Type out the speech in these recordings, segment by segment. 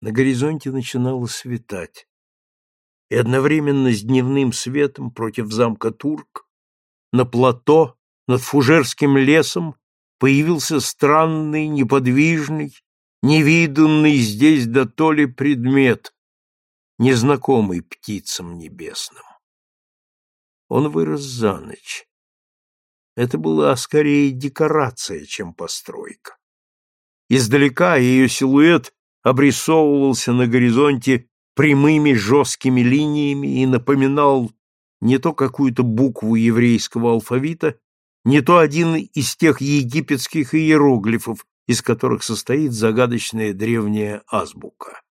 На горизонте начинало светать, и одновременно с дневным светом против замка Турк на плато над Фужерским лесом появился странный, неподвижный, невиданный здесь да то ли предмет, незнакомый птицам небесным. Он вырос за ночь. Это была скорее декорация, чем постройка. Издалека ее силуэт обрисовывался на горизонте прямыми жесткими линиями и напоминал не то какую-то букву еврейского алфавита, не то один из тех египетских иероглифов, из которых состоит загадочная древняя азбука.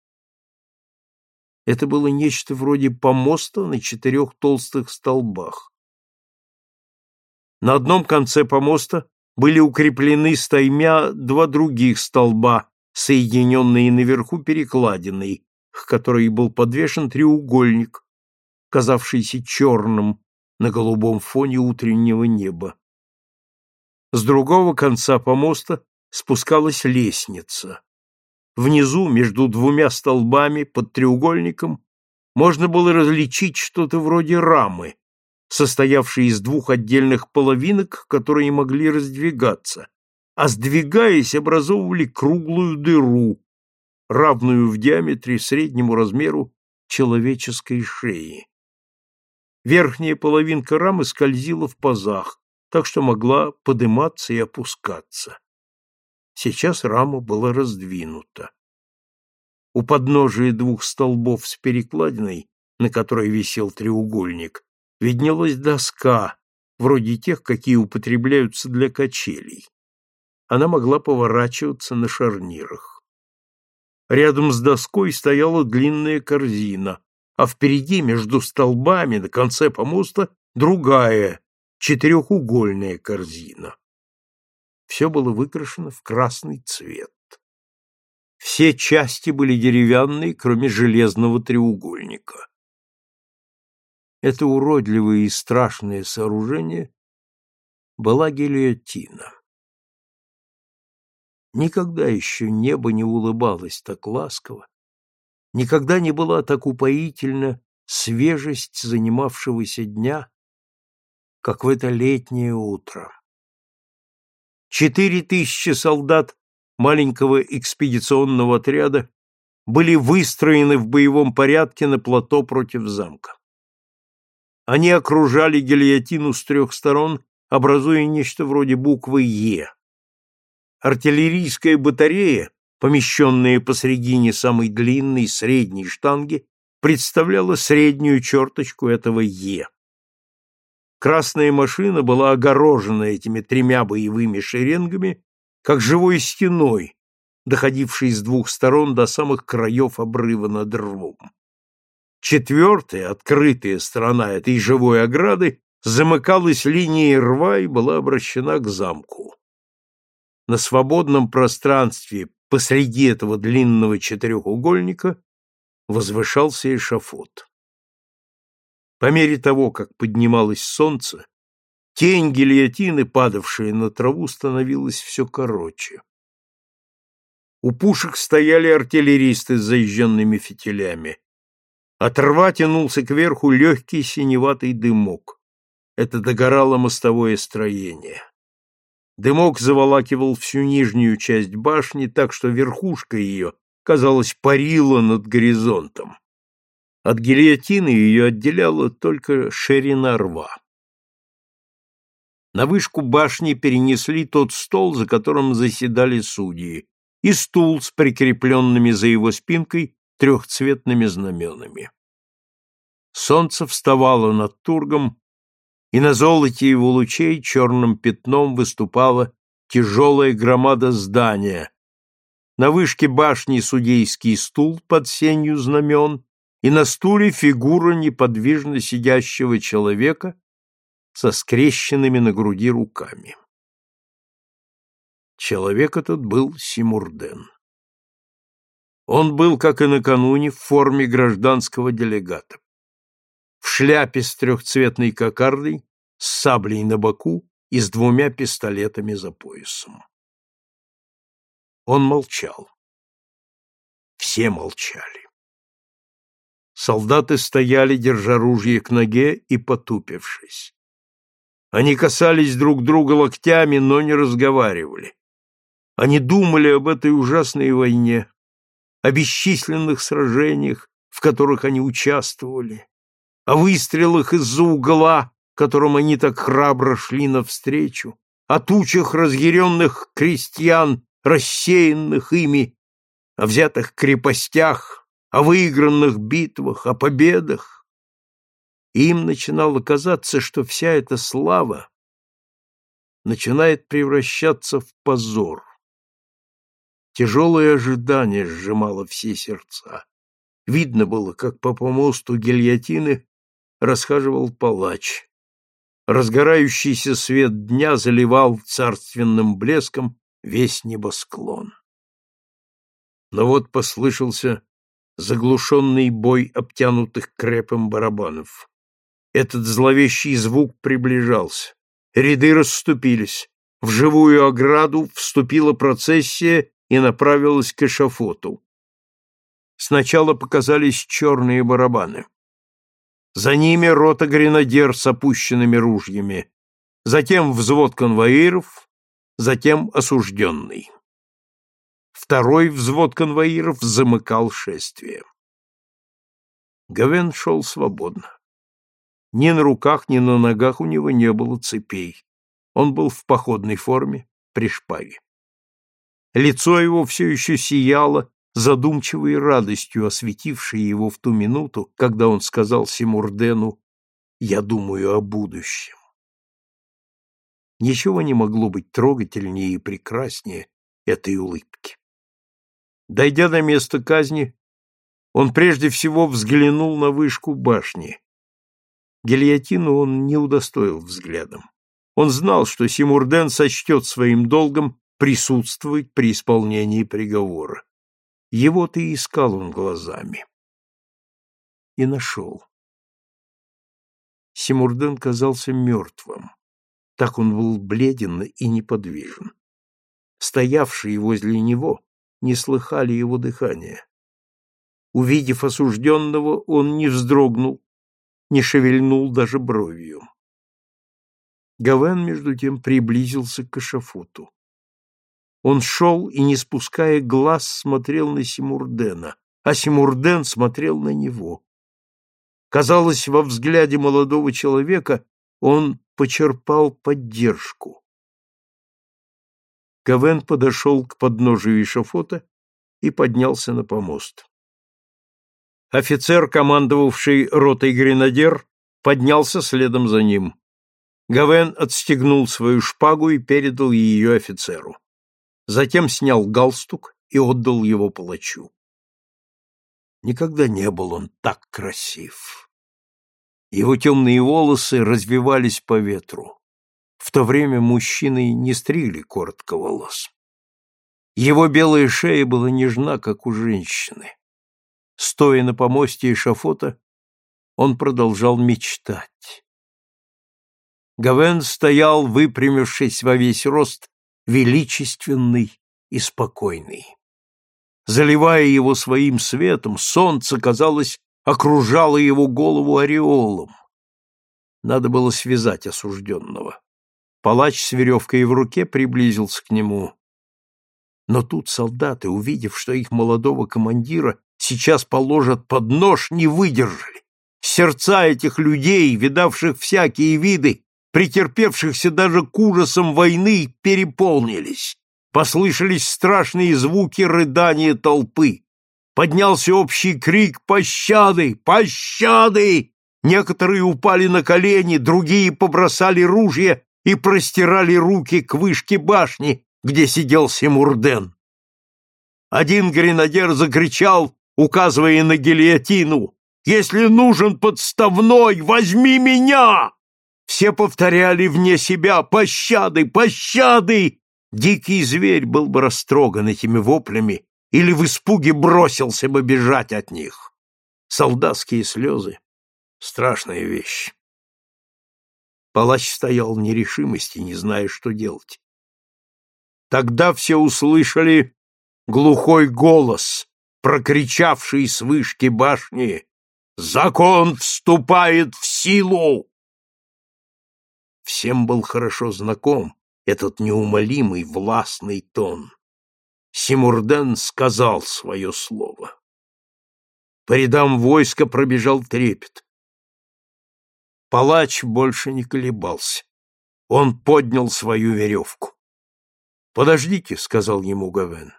Это было нечто вроде помоста на четырех толстых столбах. На одном конце помоста были укреплены стаймя два других столба, соединенные наверху перекладиной, к которой был подвешен треугольник, казавшийся черным на голубом фоне утреннего неба. С другого конца помоста спускалась лестница. Внизу, между двумя столбами под треугольником, можно было различить что-то вроде рамы, состоявшей из двух отдельных половинок, которые могли раздвигаться, а сдвигаясь, образовывали круглую дыру, равную в диаметре среднему размеру человеческой шеи. Верхняя половинка рамы скользила в пазах, так что могла подниматься и опускаться. Сейчас рама была раздвинута. У подножия двух столбов с перекладиной, на которой висел треугольник, виднелась доска, вроде тех, какие употребляются для качелей. Она могла поворачиваться на шарнирах. Рядом с доской стояла длинная корзина, а впереди, между столбами, на конце помоста, другая, четырехугольная корзина. Все было выкрашено в красный цвет. Все части были деревянные, кроме железного треугольника. Это уродливое и страшное сооружение была гильотина. Никогда еще небо не улыбалось так ласково, никогда не была так упоительна свежесть занимавшегося дня, как в это летнее утро. Четыре тысячи солдат маленького экспедиционного отряда были выстроены в боевом порядке на плато против замка. Они окружали гильотину с трех сторон, образуя нечто вроде буквы «Е». Артиллерийская батарея, помещенная посредине самой длинной средней штанги, представляла среднюю черточку этого «Е». Красная машина была огорожена этими тремя боевыми шеренгами, как живой стеной, доходившей с двух сторон до самых краев обрыва над рвом. Четвертая, открытая сторона этой живой ограды замыкалась линией рва и была обращена к замку. На свободном пространстве посреди этого длинного четырехугольника возвышался эшафот. По мере того, как поднималось солнце, тень гильотины, падавшая на траву, становилась все короче. У пушек стояли артиллеристы с заезженными фитилями. От рва тянулся кверху легкий синеватый дымок. Это догорало мостовое строение. Дымок заволакивал всю нижнюю часть башни, так что верхушка ее, казалось, парила над горизонтом. От гильотины ее отделяла только ширина рва. На вышку башни перенесли тот стол, за которым заседали судьи, и стул с прикрепленными за его спинкой трехцветными знаменами. Солнце вставало над Тургом, и на золоте его лучей черным пятном выступала тяжелая громада здания. На вышке башни судейский стул под сенью знамен, и на стуле фигура неподвижно сидящего человека со скрещенными на груди руками. Человек этот был Симурден. Он был, как и накануне, в форме гражданского делегата. В шляпе с трехцветной кокардой, с саблей на боку и с двумя пистолетами за поясом. Он молчал. Все молчали. Солдаты стояли, держа ружье к ноге и потупившись. Они касались друг друга локтями, но не разговаривали. Они думали об этой ужасной войне, о бесчисленных сражениях, в которых они участвовали, о выстрелах из-за угла, которым они так храбро шли навстречу, о тучах разъяренных крестьян, рассеянных ими, о взятых крепостях, о выигранных битвах, о победах. Им начинало казаться, что вся эта слава начинает превращаться в позор. Тяжелое ожидание сжимало все сердца. Видно было, как по помосту гильотины расхаживал палач. Разгорающийся свет дня заливал царственным блеском весь небосклон. Но вот послышался заглушенный бой обтянутых крепом барабанов. Этот зловещий звук приближался. Ряды расступились. В живую ограду вступила процессия и направилась к эшафоту. Сначала показались черные барабаны. За ними рота гренадер с опущенными ружьями, затем взвод конвоиров, затем осужденный. Второй взвод конвоиров замыкал шествие. Гавен шел свободно. Ни на руках, ни на ногах у него не было цепей. Он был в походной форме, при шпаге. Лицо его все еще сияло задумчивой радостью, осветившей его в ту минуту, когда он сказал Симурдену «Я думаю о будущем». Ничего не могло быть трогательнее и прекраснее этой улыбки. Дойдя до места казни, он прежде всего взглянул на вышку башни. Гильотину он не удостоил взглядом. Он знал, что Симурден сочтет своим долгом присутствовать при исполнении приговора. Его-то и искал он глазами. И нашел. Симурден казался мертвым. Так он был бледен и неподвижен. Стоявшие возле него не слыхали его дыхания. Увидев осужденного, он не вздрогнул, не шевельнул даже бровью. Гавен, между тем, приблизился к эшафоту. Он шел и, не спуская глаз, смотрел на Симурдена, а Симурден смотрел на него. Казалось, во взгляде молодого человека он почерпал поддержку. Гавен подошел к подножию эшафота и поднялся на помост. Офицер, командовавший ротой гренадер, поднялся следом за ним. Гавен отстегнул свою шпагу и передал ее офицеру затем снял галстук и отдал его палачу. Никогда не был он так красив. Его темные волосы развивались по ветру. В то время мужчины не стригли коротко волос. Его белая шея была нежна, как у женщины. Стоя на помосте эшафота, он продолжал мечтать. Гавен стоял, выпрямившись во весь рост величественный и спокойный. Заливая его своим светом, солнце, казалось, окружало его голову ореолом. Надо было связать осужденного. Палач с веревкой в руке приблизился к нему. Но тут солдаты, увидев, что их молодого командира сейчас положат под нож, не выдержали. Сердца этих людей, видавших всякие виды, претерпевшихся даже к ужасам войны, переполнились. Послышались страшные звуки рыдания толпы. Поднялся общий крик «Пощады! Пощады!» Некоторые упали на колени, другие побросали ружья и простирали руки к вышке башни, где сидел Симурден. Один гренадер закричал, указывая на гильотину, «Если нужен подставной, возьми меня!» Все повторяли вне себя «Пощады! Пощады!» Дикий зверь был бы растроган этими воплями или в испуге бросился бы бежать от них. Солдатские слезы — страшная вещь. Палач стоял в нерешимости, не зная, что делать. Тогда все услышали глухой голос, прокричавший с вышки башни «Закон вступает в силу!» Всем был хорошо знаком этот неумолимый властный тон. Симурден сказал свое слово. По рядам войска пробежал трепет. Палач больше не колебался. Он поднял свою веревку. «Подождите», — сказал ему Гавен.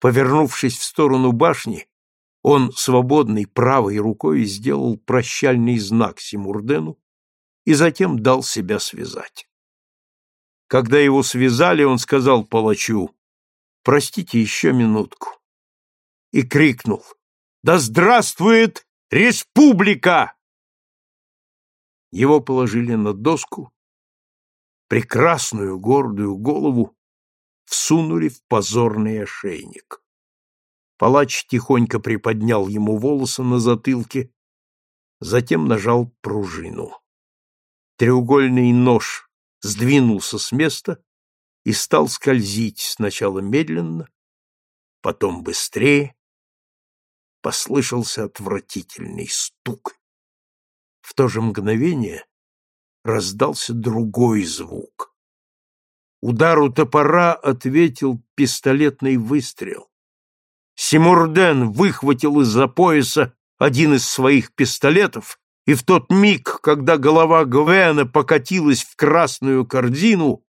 Повернувшись в сторону башни, он свободной правой рукой сделал прощальный знак Симурдену и затем дал себя связать. Когда его связали, он сказал палачу, «Простите еще минутку», и крикнул, «Да здравствует республика!» Его положили на доску, прекрасную гордую голову всунули в позорный ошейник. Палач тихонько приподнял ему волосы на затылке, затем нажал пружину. Треугольный нож сдвинулся с места и стал скользить сначала медленно, потом быстрее. Послышался отвратительный стук. В то же мгновение раздался другой звук. Удару топора ответил пистолетный выстрел. Симурден выхватил из-за пояса один из своих пистолетов, и в тот миг, когда голова Гвена покатилась в красную корзину,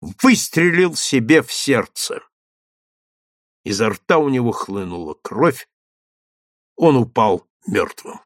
выстрелил себе в сердце. Изо рта у него хлынула кровь, он упал мертвым.